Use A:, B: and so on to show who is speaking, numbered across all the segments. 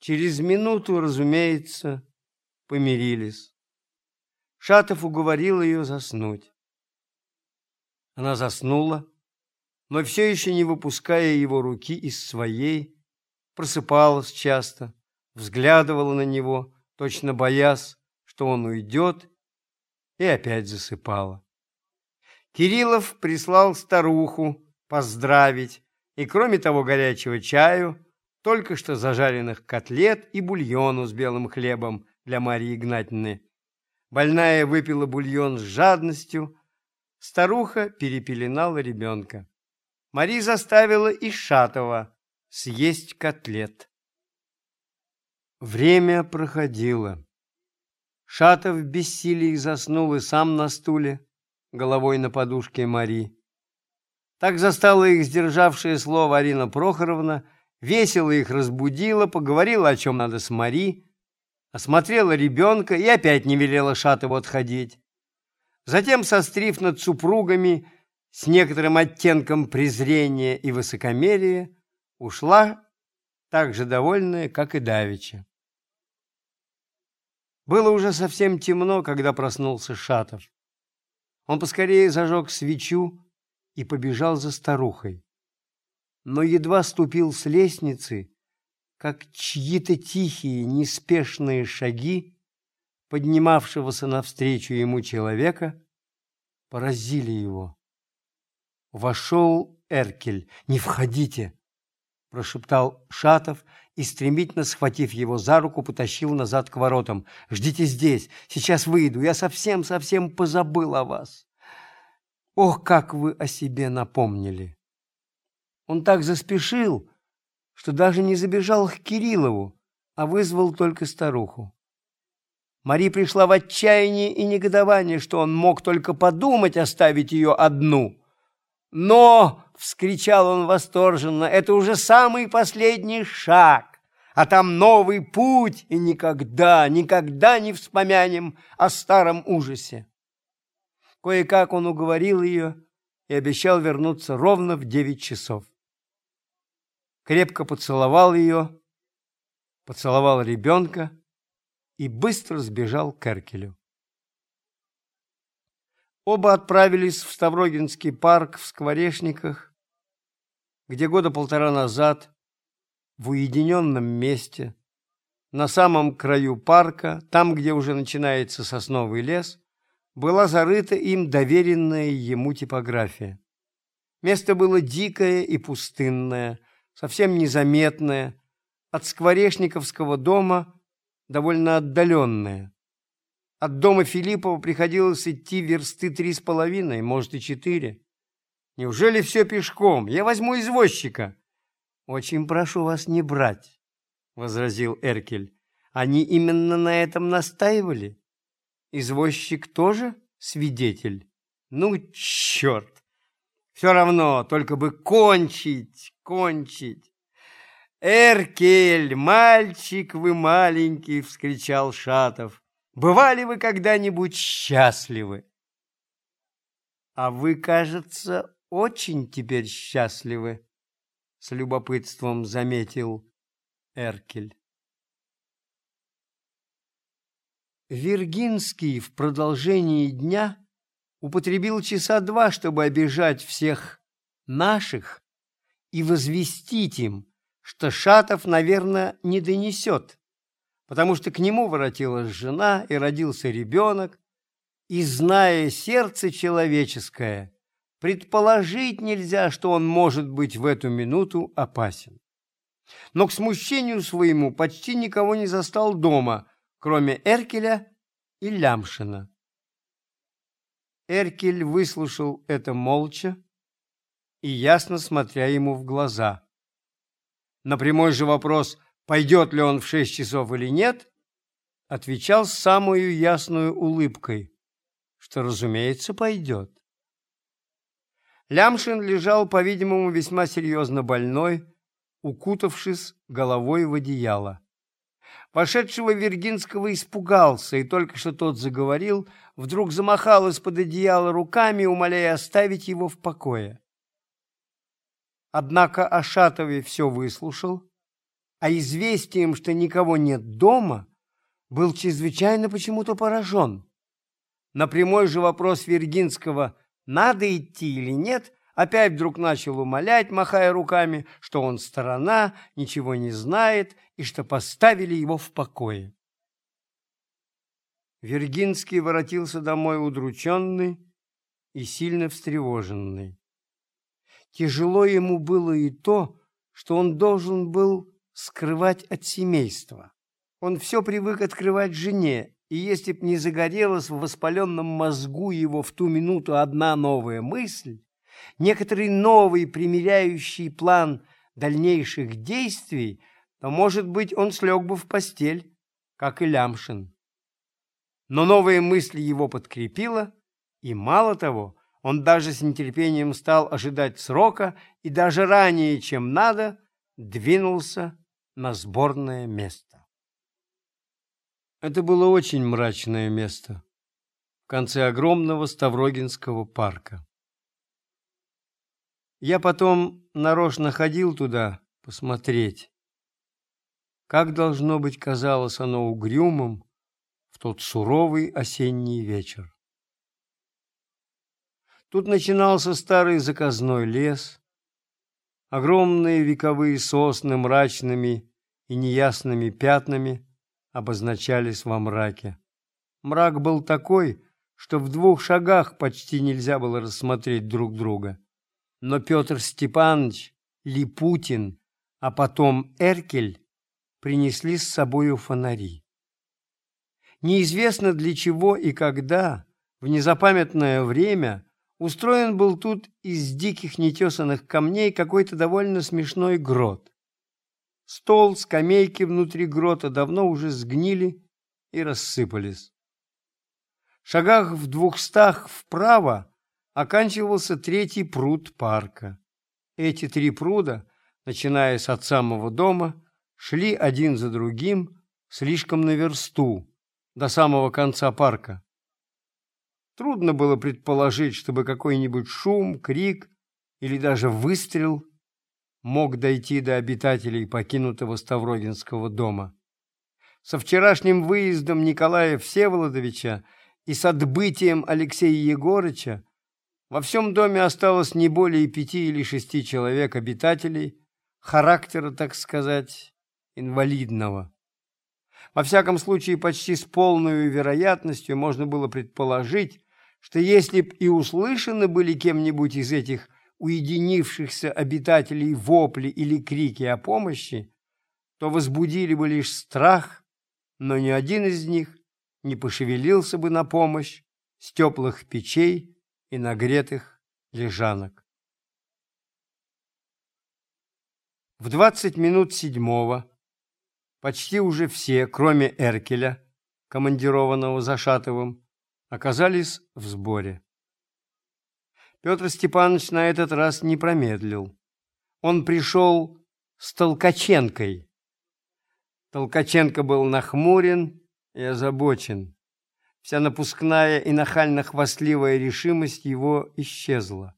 A: Через минуту, разумеется, помирились. Шатов уговорил ее заснуть. Она заснула, но все еще не выпуская его руки из своей, просыпалась часто, взглядывала на него, точно боясь, что он уйдет, и опять засыпала. Кириллов прислал старуху поздравить, и кроме того горячего чаю, только что зажаренных котлет и бульону с белым хлебом для Марии Игнатьевны. Больная выпила бульон с жадностью, старуха перепеленала ребенка. Мари заставила и Шатова съесть котлет. Время проходило. Шатов в бессилии заснул и сам на стуле, головой на подушке Мари. Так застала их сдержавшее слово Арина Прохоровна, весело их разбудила, поговорила, о чем надо с Мари, осмотрела ребенка и опять не велела Шатову отходить. Затем, сострив над супругами с некоторым оттенком презрения и высокомерия, ушла так же довольная, как и Давича. Было уже совсем темно, когда проснулся Шатов. Он поскорее зажег свечу и побежал за старухой. Но едва ступил с лестницы, как чьи-то тихие, неспешные шаги, поднимавшегося навстречу ему человека, поразили его. Вошел Эркель. «Не входите!» – прошептал Шатов и, стремительно схватив его за руку, потащил назад к воротам. «Ждите здесь, сейчас выйду, я совсем-совсем позабыл о вас. Ох, как вы о себе напомнили!» Он так заспешил, что даже не забежал к Кириллову, а вызвал только старуху. Мари пришла в отчаяние и негодование, что он мог только подумать оставить ее одну. «Но!» — вскричал он восторженно. «Это уже самый последний шаг, а там новый путь, и никогда, никогда не вспомянем о старом ужасе». Кое-как он уговорил ее и обещал вернуться ровно в девять часов крепко поцеловал ее, поцеловал ребенка и быстро сбежал к Эркелю. Оба отправились в Ставрогинский парк в Скворечниках, где года полтора назад в уединенном месте, на самом краю парка, там, где уже начинается сосновый лес, была зарыта им доверенная ему типография. Место было дикое и пустынное, совсем незаметная, от Скворечниковского дома довольно отдаленная. От дома Филиппова приходилось идти версты три с половиной, может и четыре. Неужели все пешком? Я возьму извозчика. Очень прошу вас не брать, возразил Эркель. Они именно на этом настаивали. Извозчик тоже свидетель. Ну, черт! Все равно, только бы кончить, кончить. «Эркель, мальчик вы маленький!» — вскричал Шатов. «Бывали вы когда-нибудь счастливы?» «А вы, кажется, очень теперь счастливы», — с любопытством заметил Эркель. Виргинский в продолжении дня употребил часа два, чтобы обижать всех наших и возвестить им, что Шатов, наверное, не донесет, потому что к нему воротилась жена и родился ребенок, и, зная сердце человеческое, предположить нельзя, что он может быть в эту минуту опасен. Но к смущению своему почти никого не застал дома, кроме Эркеля и Лямшина. Эркель выслушал это молча и ясно смотря ему в глаза. На прямой же вопрос, пойдет ли он в шесть часов или нет, отвечал с самую ясную улыбкой, что, разумеется, пойдет. Лямшин лежал, по-видимому, весьма серьезно больной, укутавшись головой в одеяло. Вошедшего Вергинского испугался, и только что тот заговорил, вдруг замахал из-под одеяла руками, умоляя оставить его в покое. Однако Ашатове все выслушал, а известием, что никого нет дома, был чрезвычайно почему-то поражен. На прямой же вопрос Вергинского «надо идти или нет?» опять вдруг начал умолять, махая руками, что он сторона, ничего не знает и что поставили его в покое. Вергинский воротился домой удрученный и сильно встревоженный. Тяжело ему было и то, что он должен был скрывать от семейства. Он все привык открывать жене, и если б не загорелась в воспаленном мозгу его в ту минуту одна новая мысль, некоторый новый примиряющий план дальнейших действий, то, может быть, он слег бы в постель, как и Лямшин. Но новая мысль его подкрепила, и мало того, он даже с нетерпением стал ожидать срока и даже ранее, чем надо, двинулся на сборное место. Это было очень мрачное место в конце огромного Ставрогинского парка. Я потом нарочно ходил туда посмотреть. Как должно быть казалось оно угрюмым в тот суровый осенний вечер. Тут начинался старый заказной лес, огромные вековые сосны мрачными и неясными пятнами обозначались во мраке. Мрак был такой, что в двух шагах почти нельзя было рассмотреть друг друга но Петр Степанович, Липутин, а потом Эркель принесли с собою фонари. Неизвестно для чего и когда, в незапамятное время, устроен был тут из диких нетесанных камней какой-то довольно смешной грот. Стол, скамейки внутри грота давно уже сгнили и рассыпались. В шагах в двухстах вправо оканчивался третий пруд парка. Эти три пруда, начиная от самого дома, шли один за другим слишком на версту, до самого конца парка. Трудно было предположить, чтобы какой-нибудь шум, крик или даже выстрел мог дойти до обитателей покинутого Ставрогинского дома. Со вчерашним выездом Николая Всеволодовича и с отбытием Алексея Егорыча во всем доме осталось не более пяти или шести человек обитателей, характера, так сказать, инвалидного. Во всяком случае, почти с полной вероятностью можно было предположить, что если б и услышаны были кем-нибудь из этих уединившихся обитателей вопли или крики о помощи, то возбудили бы лишь страх, но ни один из них не пошевелился бы на помощь с теплых печей, и нагретых лежанок. В двадцать минут седьмого почти уже все, кроме Эркеля, командированного за Шатовым, оказались в сборе. Петр Степанович на этот раз не промедлил. Он пришел с Толкаченкой. Толкаченко был нахмурен и озабочен. Вся напускная и нахально-хвастливая решимость его исчезла.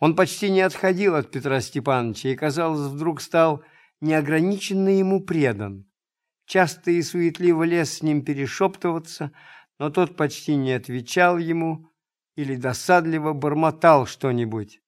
A: Он почти не отходил от Петра Степановича и, казалось, вдруг стал неограниченно ему предан. Часто и суетливо лез с ним перешептываться, но тот почти не отвечал ему или досадливо бормотал что-нибудь,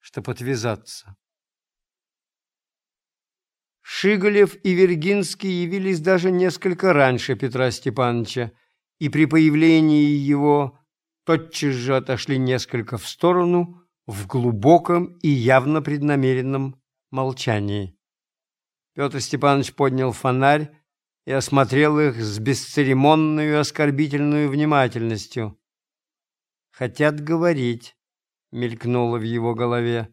A: чтобы отвязаться. Шиголев и Вергинский явились даже несколько раньше Петра Степановича, и при появлении его тотчас же отошли несколько в сторону в глубоком и явно преднамеренном молчании. Петр Степанович поднял фонарь и осмотрел их с бесцеремонной и оскорбительной внимательностью. «Хотят говорить», — мелькнуло в его голове.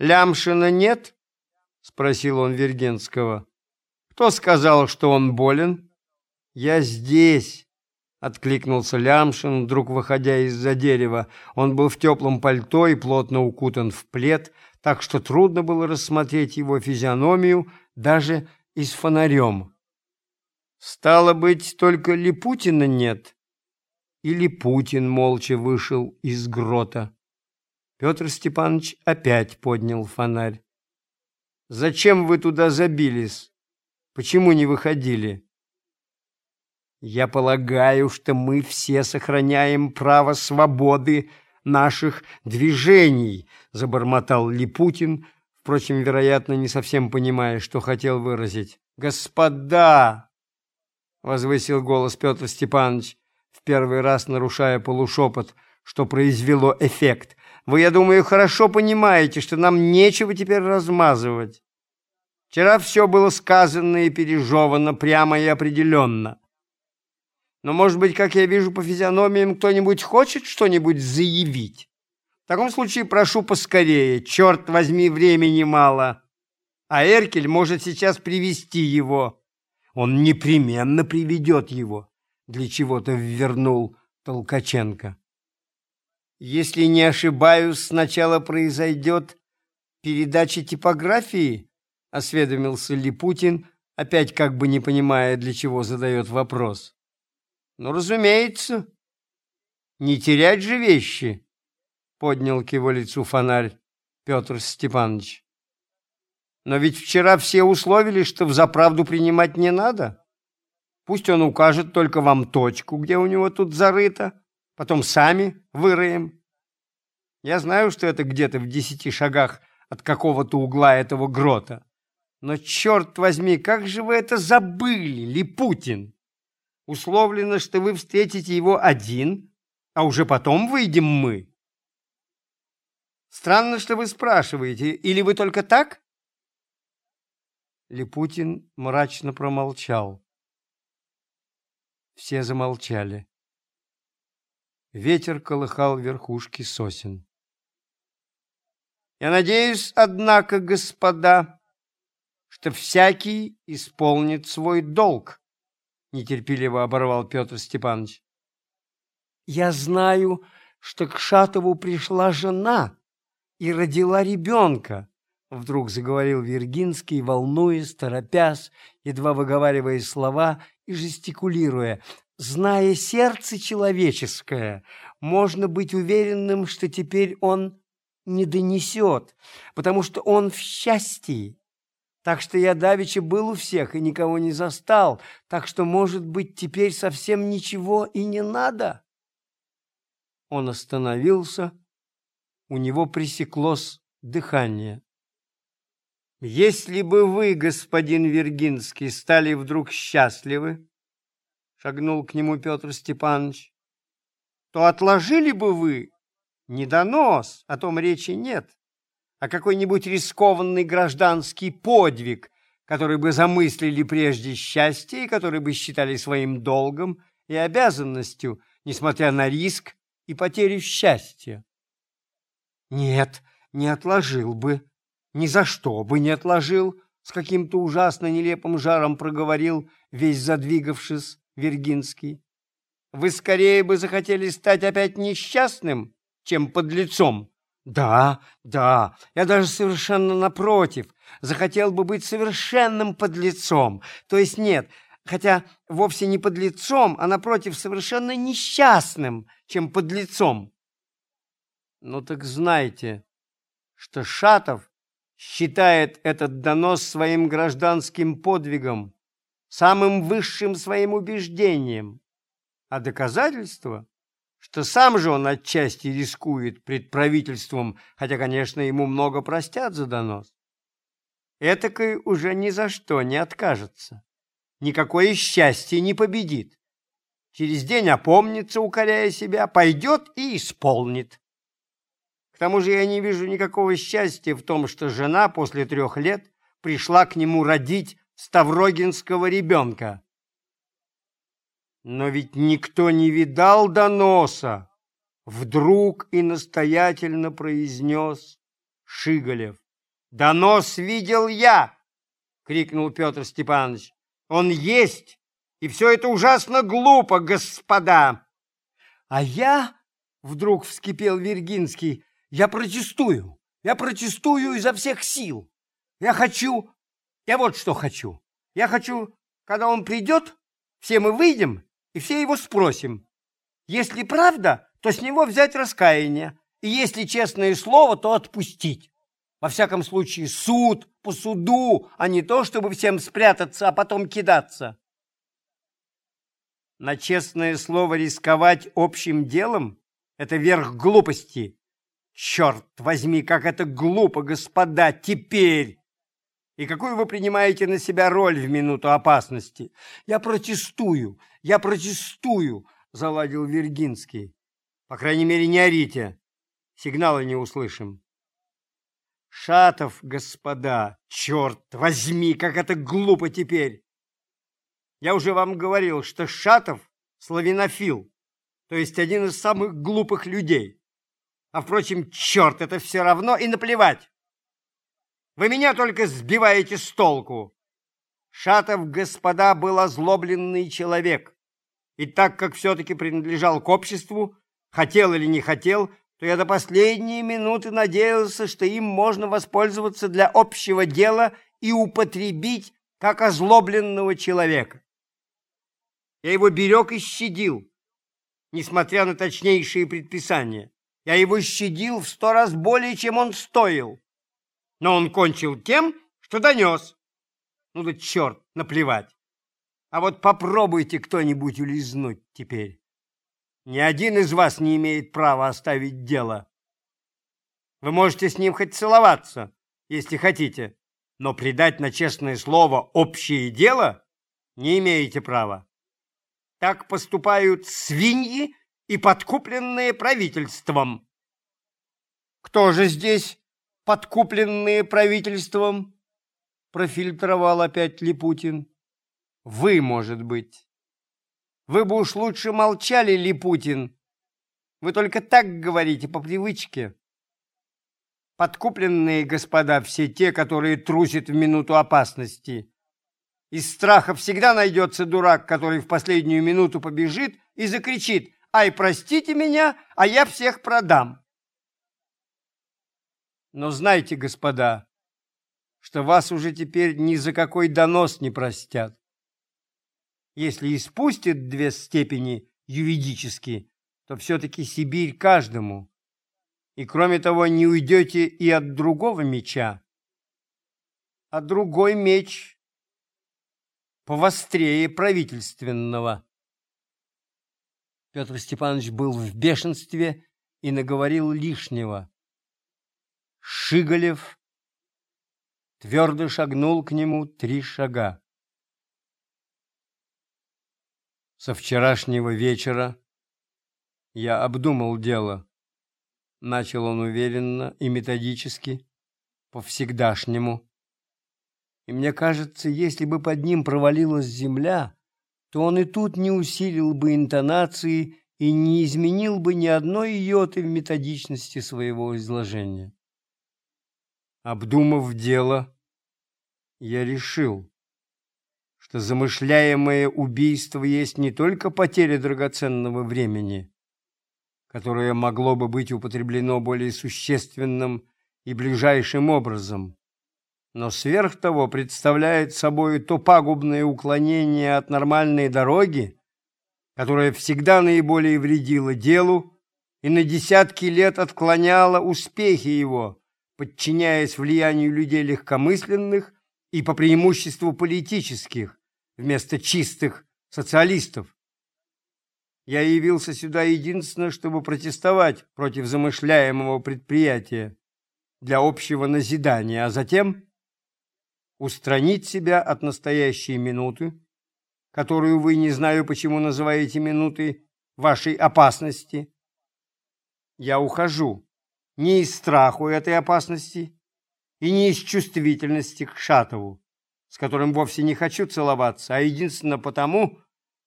A: «Лямшина нет?» — спросил он Вергенского. «Кто сказал, что он болен?» «Я здесь», Откликнулся Лямшин, вдруг выходя из-за дерева. Он был в теплом пальто и плотно укутан в плед, так что трудно было рассмотреть его физиономию даже и с фонарем. «Стало быть, только Липутина нет?» Или Путин молча вышел из грота. Петр Степанович опять поднял фонарь. «Зачем вы туда забились?» Почему не выходили? Я полагаю, что мы все сохраняем право свободы наших движений, забормотал Липутин, впрочем, вероятно, не совсем понимая, что хотел выразить. Господа, возвысил голос Петр Степанович, в первый раз нарушая полушепот, что произвело эффект. Вы, я думаю, хорошо понимаете, что нам нечего теперь размазывать. Вчера все было сказано и пережевано прямо и определенно. Но, может быть, как я вижу по физиономиям, кто-нибудь хочет что-нибудь заявить? В таком случае прошу поскорее, черт возьми, времени мало. А Эркель может сейчас привести его. Он непременно приведет его. Для чего-то ввернул Толкаченко. Если не ошибаюсь, сначала произойдет передача типографии, — осведомился Липутин, опять как бы не понимая, для чего задает вопрос. «Ну, разумеется. Не терять же вещи», — поднял к его лицу фонарь Петр Степанович. «Но ведь вчера все условили, что в заправду принимать не надо. Пусть он укажет только вам точку, где у него тут зарыто, потом сами выроем. Я знаю, что это где-то в десяти шагах от какого-то угла этого грота. Но, черт возьми, как же вы это забыли, Липутин? Условлено, что вы встретите его один, а уже потом выйдем мы. Странно, что вы спрашиваете, или вы только так? Липутин мрачно промолчал. Все замолчали. Ветер колыхал верхушки сосен. Я надеюсь, однако, господа, что всякий исполнит свой долг, нетерпеливо оборвал Петр Степанович. Я знаю, что к Шатову пришла жена и родила ребенка, вдруг заговорил Виргинский, волнуясь, торопясь, едва выговаривая слова и жестикулируя. Зная сердце человеческое, можно быть уверенным, что теперь он не донесет, потому что он в счастье так что я давеча был у всех и никого не застал, так что, может быть, теперь совсем ничего и не надо. Он остановился, у него пресеклось дыхание. «Если бы вы, господин Вергинский, стали вдруг счастливы, — шагнул к нему Петр Степанович, — то отложили бы вы не донос, о том речи нет, а какой-нибудь рискованный гражданский подвиг, который бы замыслили прежде счастье и который бы считали своим долгом и обязанностью, несмотря на риск и потерю счастья. Нет, не отложил бы, ни за что бы не отложил, с каким-то ужасно нелепым жаром проговорил, весь задвигавшись, Вергинский. Вы скорее бы захотели стать опять несчастным, чем подлецом, да, да, я даже совершенно напротив, захотел бы быть совершенным подлецом. То есть нет, хотя вовсе не подлецом, а напротив совершенно несчастным, чем подлецом. Ну так знайте, что Шатов считает этот донос своим гражданским подвигом, самым высшим своим убеждением, а доказательство что сам же он отчасти рискует пред правительством, хотя, конечно, ему много простят за донос. Этакой уже ни за что не откажется. Никакое счастье не победит. Через день опомнится, укоряя себя, пойдет и исполнит. К тому же я не вижу никакого счастья в том, что жена после трех лет пришла к нему родить ставрогинского ребенка. Но ведь никто не видал доноса. Вдруг и настоятельно произнес Шиголев. «Донос видел я!» — крикнул Петр Степанович. «Он есть, и все это ужасно глупо, господа!» «А я...» — вдруг вскипел Виргинский. «Я протестую! Я протестую изо всех сил! Я хочу... Я вот что хочу! Я хочу, когда он придет, все мы выйдем и все его спросим. Если правда, то с него взять раскаяние, и если честное слово, то отпустить. Во всяком случае, суд по суду, а не то, чтобы всем спрятаться, а потом кидаться. На честное слово рисковать общим делом – это верх глупости. Черт возьми, как это глупо, господа, теперь! И какую вы принимаете на себя роль в минуту опасности? Я протестую, я протестую, заладил Вергинский. По крайней мере, не орите. Сигнала не услышим. Шатов, господа, черт возьми, как это глупо теперь! Я уже вам говорил, что Шатов – славянофил, то есть один из самых глупых людей. А, впрочем, черт, это все равно и наплевать. Вы меня только сбиваете с толку. Шатов, господа, был озлобленный человек. И так как все-таки принадлежал к обществу, хотел или не хотел, то я до последней минуты надеялся, что им можно воспользоваться для общего дела и употребить как озлобленного человека. Я его берег и щадил, несмотря на точнейшие предписания. Я его щадил в сто раз более, чем он стоил. Но он кончил тем, что донес. Ну да черт, наплевать. А вот попробуйте кто-нибудь улизнуть теперь. Ни один из вас не имеет права оставить дело. Вы можете с ним хоть целоваться, если хотите, но предать на честное слово общее дело не имеете права. Так поступают свиньи и подкупленные правительством. Кто же здесь подкупленные правительством? Профильтровал опять Липутин. Вы, может быть. Вы бы уж лучше молчали, Липутин. Вы только так говорите по привычке. Подкупленные господа все те, которые трусят в минуту опасности. Из страха всегда найдется дурак, который в последнюю минуту побежит и закричит «Ай, простите меня, а я всех продам». Но знайте, господа, что вас уже теперь ни за какой донос не простят если и две степени юридически, то все-таки Сибирь каждому. И кроме того, не уйдете и от другого меча. А другой меч повострее правительственного. Петр Степанович был в бешенстве и наговорил лишнего. Шиголев твердо шагнул к нему три шага. Со вчерашнего вечера я обдумал дело. Начал он уверенно и методически, по-всегдашнему. И мне кажется, если бы под ним провалилась земля, то он и тут не усилил бы интонации и не изменил бы ни одной йоты в методичности своего изложения. Обдумав дело, я решил, что замышляемое убийство есть не только потеря драгоценного времени, которое могло бы быть употреблено более существенным и ближайшим образом, но сверх того представляет собой то пагубное уклонение от нормальной дороги, которое всегда наиболее вредило делу и на десятки лет отклоняло успехи его, подчиняясь влиянию людей легкомысленных и по преимуществу политических, вместо чистых социалистов. Я явился сюда единственно, чтобы протестовать против замышляемого предприятия для общего назидания, а затем устранить себя от настоящей минуты, которую вы, не знаю почему, называете минутой вашей опасности. Я ухожу не из страху этой опасности и не из чувствительности к Шатову, с которым вовсе не хочу целоваться, а единственно потому,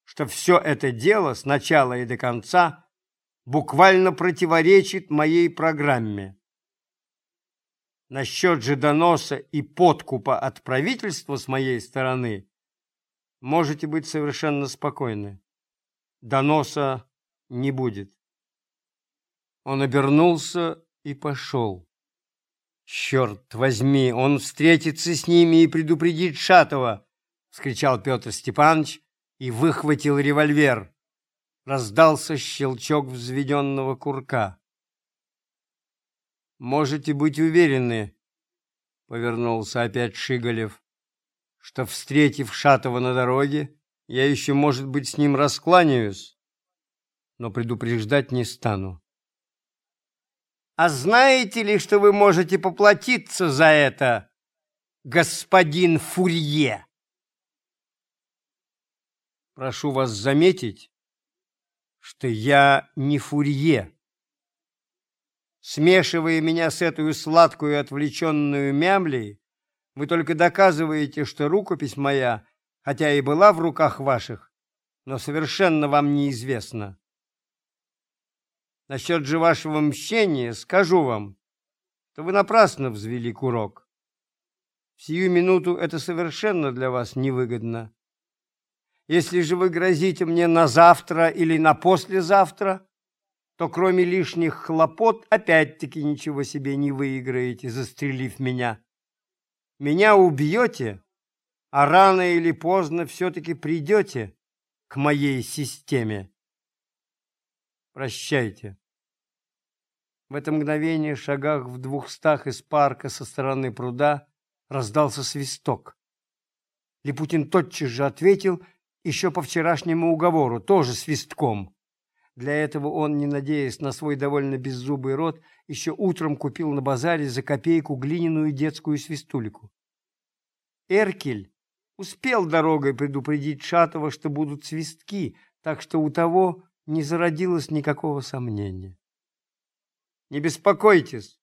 A: что все это дело с начала и до конца буквально противоречит моей программе. Насчет же доноса и подкупа от правительства с моей стороны можете быть совершенно спокойны. Доноса не будет. Он обернулся и пошел. «Черт возьми, он встретится с ними и предупредит Шатова!» — вскричал Петр Степанович и выхватил револьвер. Раздался щелчок взведенного курка. «Можете быть уверены, повернулся опять Шиголев, что, встретив Шатова на дороге, я еще, может быть, с ним раскланяюсь, но предупреждать не стану. А знаете ли, что вы можете поплатиться за это, господин Фурье? Прошу вас заметить, что я не Фурье. Смешивая меня с этой сладкую отвлеченную мямлей, вы только доказываете, что рукопись моя, хотя и была в руках ваших, но совершенно вам неизвестна. Насчет же вашего мщения скажу вам, что вы напрасно взвели курок. В сию минуту это совершенно для вас невыгодно. Если же вы грозите мне на завтра или на послезавтра, то кроме лишних хлопот опять-таки ничего себе не выиграете, застрелив меня. Меня убьете, а рано или поздно все-таки придете к моей системе. Прощайте. В это мгновение, шагах в двухстах из парка со стороны пруда, раздался свисток. Липутин тотчас же ответил еще по вчерашнему уговору, тоже свистком. Для этого он, не надеясь на свой довольно беззубый рот, еще утром купил на базаре за копейку глиняную детскую свистулику. Эркель успел дорогой предупредить Шатова, что будут свистки, так что у того не зародилось никакого сомнения. «Не беспокойтесь,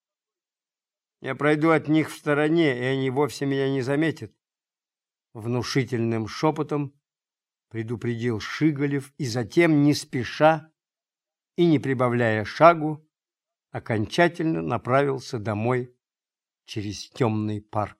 A: я пройду от них в стороне, и они вовсе меня не заметят», внушительным шепотом предупредил Шиголев и затем, не спеша, и, не прибавляя шагу, окончательно направился домой через темный парк.